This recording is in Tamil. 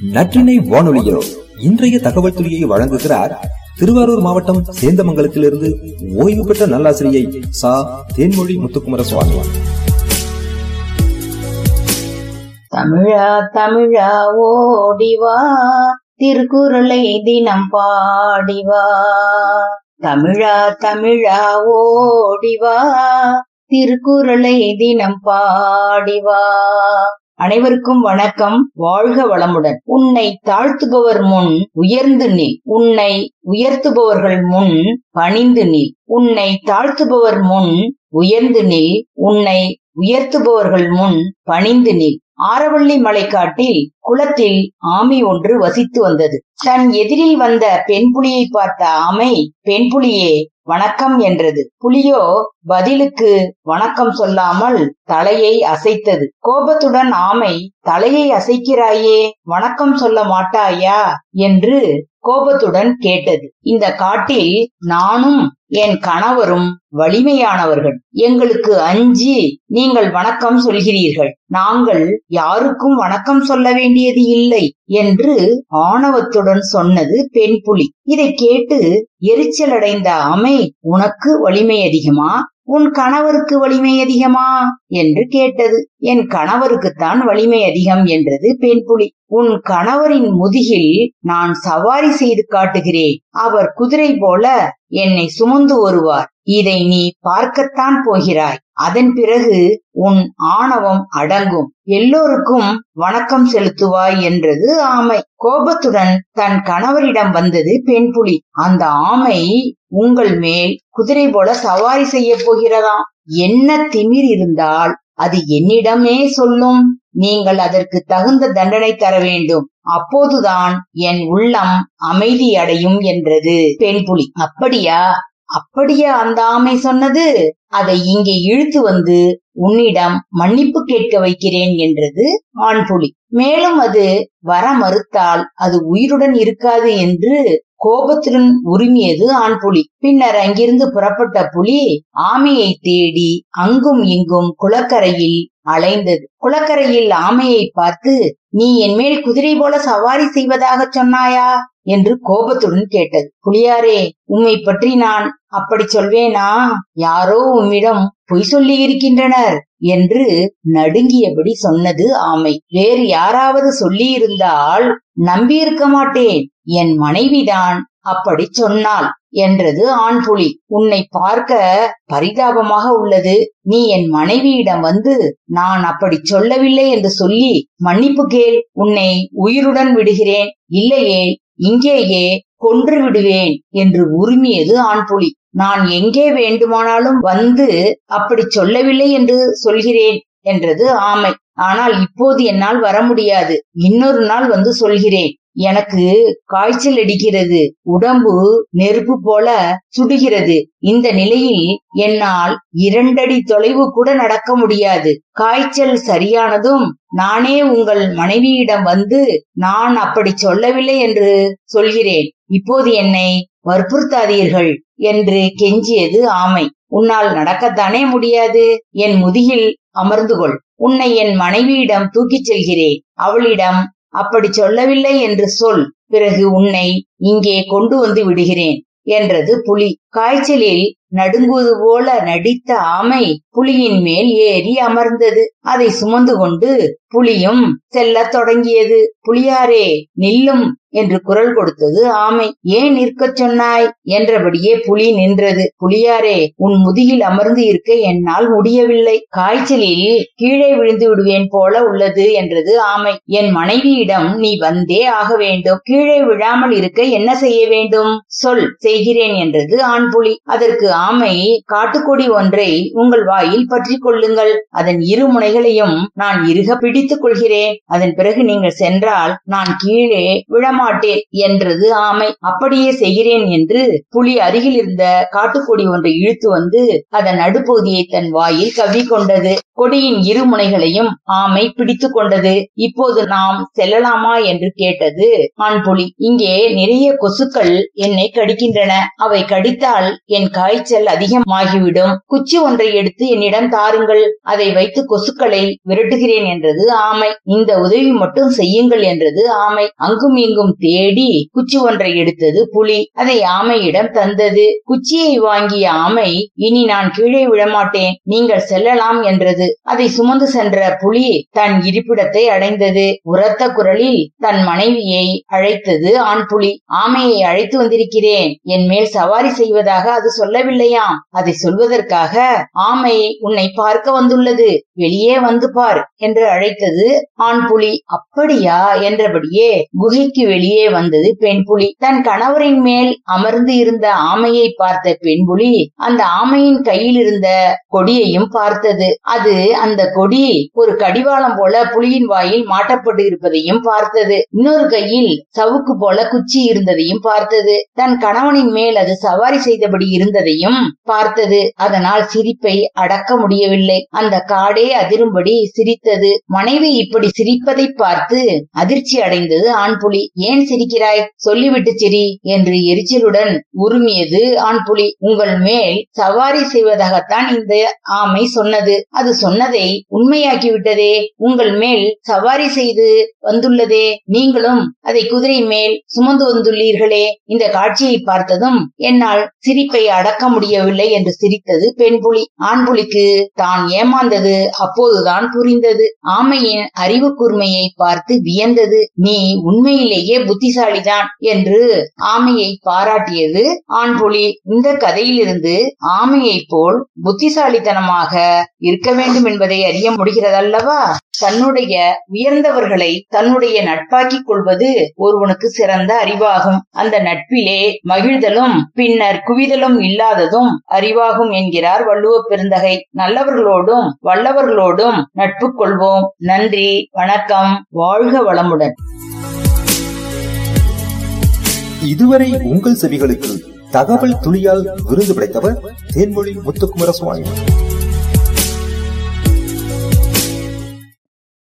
நற்றினை வானொலியோ இன்றைய தகவல் துறையை வழங்குகிறார் திருவாரூர் மாவட்டம் சேந்தமங்கலத்திலிருந்து ஓய்வு பெற்ற நல்லாசிரியை சா. தேன்மொழி முத்துக்குமர சுவாமி தமிழா தமிழா ஓடிவா. திருக்குறளை தினம் பாடிவா. தமிழா தமிழா ஓடிவா. திருக்குறளை தினம் பாடிவா. அனைவருக்கும் வணக்கம். வாழ்க வளமுடன். உன்னை தாழ்த்துபவர் முன் உயர்ந்து நில். உன்னை உயர்த்துபவர்கள் முன் பணிந்து நில். உன்னை தாழ்த்துபவர் முன் உயர்ந்து நில். உன்னை உயர்த்துபவர்கள் முன் பணிந்து நில். ஆரவள்ளி மலைக்காட்டில் குளத்தில் ஆமை ஒன்று வசித்து வந்தது. தன் எதிரில் வந்த பெண் புலியை பார்த்த ஆமை பெண் புலியே வணக்கம் என்றது. புலியோ பதிலுக்கு வணக்கம் சொல்லாமல் தலையை அசைத்தது. கோபத்துடன் ஆமை தலையை அசைக்கிறாயே வணக்கம் சொல்ல மாட்டாயா என்று கோபத்துடன் கேட்டது. இந்த காட்டில் நானும் என் கணவரும் வலிமையானவர்கள். எங்களுக்கு அஞ்சி நீங்கள் வணக்கம் சொல்கிறீர்கள். நாங்கள் யாருக்கும் வணக்கம் சொல்ல வேண்டியது இல்லை என்று ஆணவத்துடன் சொன்னது பெண் புலி. இதை கேட்டு எரிச்சல் அடைந்த அமை உனக்கு வலிமை அதிகமா? உன் கணவருக்கு வலிமை அதிகமா? என்று கேட்டது. என் கணவருக்குத்தான் வலிமை அதிகம் என்றது பெண் புலி. உன் கணவரின் முதுகில் நான் சவாரி செய்து காட்டுகிறேன். அவர் குதிரை போல என்னை சுமந்து வருவார். இதை நீ பார்க்கத்தான் போகிறாய். அதன் பிறகு உன் ஆணவம் அடங்கும். எல்லோருக்கும் வணக்கம் செலுத்துவாய் என்றது ஆமை. கோபத்துடன் தன் கணவரிடம் வந்தது பெண் புலி. அந்த ஆமை உங்கள் மேல் குதிரை போல சவாரி செய்ய போகிறதாம் என்ன திமிர் இருந்தால் அது என்னிடமே சொல்லும். நீங்கள் அதற்கு தகுந்த தண்டனை தர வேண்டும். அப்போதுதான் என் உள்ளம் அமைதி அடையும் என்றது பெண் புலி. அப்படியா? அப்படியா அந்த ஆமை சொன்னது அதை இங்கே இழுத்து வந்து உன்னிடம் மன்னிப்பு கேட்க வைக்கிறேன் என்றது ஆண்புலி மேலும் அது வர மறுத்தால் அது உயிருடன் இருக்காது என்று கோபத்துடன் உரிமையது ஆண்புலி பின்னர் அங்கிருந்து புறப்பட்ட புலி ஆமையை தேடி அங்கும் இங்கும் குளக்கரையில் அலைந்தது. குளக்கரையில் ஆமையை பார்த்து நீ என் மேல் குதிரை போல சவாரி செய்வதாக சொன்னாயா? என்று கோபத்துடன் கேட்டது. புலியாரே உம்மை பற்றி நான் அப்படி சொல்வேனா? யாரோ உம்மிடம் பொய் சொல்லி இருக்கின்றனர் என்று நடுங்கியபடி சொன்னது ஆமை. வேறு யாராவது சொல்லியிருந்தால் நம்பியிருக்க மாட்டேன். என் மனைவிதான் அப்படி சொன்னாள் என்றது ஆண் புலி உன்னை பார்க்க பரிதாபமாக உள்ளது. நீ என் மனைவியிடம் வந்து நான் அப்படி சொல்லவில்லை என்று சொல்லி மன்னிப்பு கேள். உன்னை உயிருடன் விடுகிறேன். இல்லையே இங்கேயே கொன்று விடுவேன் என்று உரிமையது ஆண் புலி நான் எங்கே வேண்டுமானாலும் வந்து அப்படி சொல்லவில்லை என்று சொல்கிறேன் என்றது ஆமை. ஆனால் இப்போது என்னால் வர முடியாது. இன்னொரு நாள் வந்து சொல்கிறேன். எனக்கு காய்ச்சல் அடிக்கிறது உடம்பு நெருப்பு போல சுடுகிறது. இந்த நிலையில் என்னால் இரண்டடி தொலைவு கூட நடக்க முடியாது. காய்ச்சல் சரியானதும் நானே உங்கள் மனைவியிடம் வந்து நான் அப்படி சொல்லவில்லை என்று சொல்கிறேன். இப்போது என்னை வற்புறுத்தாதீர்கள் என்று கெஞ்சியது ஆமை. உன்னால் நடக்கத்தானே முடியாது. என் முதுகில் அமர்ந்து கொள். உன்னை என் மனைவியிடம் தூக்கிச் செல்கிறேன். அவளிடம் அப்படி சொல்லவில்லை என்று சொல் பிறகு உன்னை இங்கே கொண்டு வந்து விடுகிறேன் என்றது புலி. காய்ச்சலில் நடுங்குவது போல நடித்த ஆமை புலியின் மேல் ஏறி அமர்ந்தது. அதை சுமந்து கொண்டு புலியும் செல்லத் தொடங்கியது. புலியாரே நில்லும் என்று குரல் கொடுத்தது ஆமை. ஏன் நிற்கச் சொன்னாய்? என்றபடியே புலி நின்றது. புலியாரே உன் முதுகில் அமர்ந்து இருக்க என்னால் முடியவில்லை. காய்ச்சலில் கீழே விழுந்து விடுவேன் போல உள்ளது என்றது ஆமை. என் மனைவியிடம் நீ வந்தே ஆக வேண்டும். கீழே விழாமல் இருக்க என்ன செய்ய வேண்டும்? சொல் செய்கிறேன் என்றது ஆண் புலி. அதற்கு ஆமை காட்டுக்கொடி ஒன்றை உங்கள் வாயில் பற்றி கொள்ளுங்கள். அதன் இரு முனைகளையும் நான் இருக பிடித்துக் கொள்கிறேன். அதன் பிறகு நீங்கள் சென்றால் நான் கீழே விழமாட்டேன் என்றது ஆமை. அப்படியே செய்கிறேன் என்று புலி அருகில் இருந்த காட்டுக்கொடி ஒன்றை இழுத்து வந்து அதன் நடுப்பகுதியை தன் வாயில் கவ்விக்கொண்டது கொடியின் இரு முனைகளையும் ஆமை பிடித்துக் கொண்டது. இப்போது நாம் செல்லலாமா? என்று கேட்டது ஆண் புலி. இங்கே நிறைய கொசுக்கள் என்னை கடிக்கின்றன. அவை கடித்த செய்தால் என் காய்ச்சல் அதிகமாகிவிடும். குச்சி ஒன்றை எடுத்து என்னிடம் தாருங்கள். அதை வைத்து கொசுக்களை விரட்டுகிறேன் என்றது ஆமை. இந்த உதவி மட்டும் செய்யுங்கள் என்றது ஆமை. அங்கும் இங்கும் தேடி குச்சி ஒன்றை எடுத்தது புலி. அதை ஆமையிடம் தந்தது. குச்சியை வாங்கிய ஆமை இனி நான் கீழே விழமாட்டேன் நீங்கள் செல்லலாம் என்றது. அதை சுமந்து சென்ற புலி தன் இருப்பிடத்தை அடைந்தது. உரத்த குரலில் தன் மனைவியை அழைத்தது ஆண் புலி. ஆமையை அழைத்து வந்திருக்கிறேன். என் மேல் சவாரி செய்வதாக அது சொல்லவில்லையாம் அதை சொல்வதற்காக ஆமை உன்னை பார்க்க வந்துள்ளது. வெளியே வந்து பார் என்று அழைத்தது ஆண் புலி. அப்படியா? என்றபடியே குகைக்கு வெளியே வந்தது பெண் புலி. தன் கணவரின் மேல் அமர்ந்து இருந்த ஆமையை பார்த்த பெண் புலி அந்த ஆமையின் கையில் இருந்த கொடியையும் பார்த்தது. அது அந்த கொடி ஒரு கடிவாளம் போல புலியின் வாயில் மாட்டப்பட்டு இருப்பதையும் பார்த்தது. இன்னொரு கையில் சவுக்கு போல குச்சி இருந்ததையும் பார்த்தது. தன் கணவனின் மேல் அது சவாரி செய்தபடி இருந்ததையும் பார்த்தது. அதனால் சிரிப்பை அடக்க முடியவில்லை. அந்த காடே அதிரும்படி சிரித்தது. மனைவி இப்படி சிரிப்பதை பார்த்து அதிர்ச்சி அடைந்தது ஆண் புலி ஏன் சிரிக்கிறாய்? சொல்லிவிட்டு சிரி என்று எரிச்சலுடன் உருமியது ஆண் புலி உங்கள் மேல் சவாரி செய்வதாகத்தான் இந்த ஆமை சொன்னது. அது சொன்னதை உண்மையாக்கி விட்டதே உங்கள் மேல் சவாரி செய்து வந்துள்ளதே. நீங்களும் அதை குதிரை மேல் சுமந்து வந்துள்ளீர்களே. இந்த காட்சியை பார்த்ததும் என்னால் சிரிப்பை அடக்க முடியவில்லை என்று சிரித்தது பெண் புலி ஆண் புலிக்கு தான் ஏமாந்தது அப்போதுதான் புரிந்தது. ஆமையின் அறிவு கூர்மையை பார்த்து வியந்தது. நீ உண்மையிலேயே புத்திசாலிதான் என்று ஆமையை பாராட்டியது ஆண் புலி இந்த கதையிலிருந்து ஆமையை போல் புத்திசாலித்தனமாக இருக்க வேண்டும் என்பதை அறிய முடிகிறதல்லவா? தன்னுடைய உயர்ந்தவர்களை தன்னுடைய நட்பாக்கிக் கொள்வது ஒருவனுக்கு சிறந்த அறிவாகும். அந்த நட்பிலே மகிழ்தலும் பின்னர் குவிதலும் இல்லாததும் அறிவாகும் என்கிறார் வள்ளுவ பெருந்தகை. நல்லவர்களோடும் வல்லவர்களோடும் நட்பு கொள்வோம். நன்றி வணக்கம். வாழ்க வளமுடன். இதுவரை உங்கள் செவிகளுக்கு தகவல் துளியால் விருது கிடைத்தவர் தேன்மொழி முத்துக்குமரசுவாமி.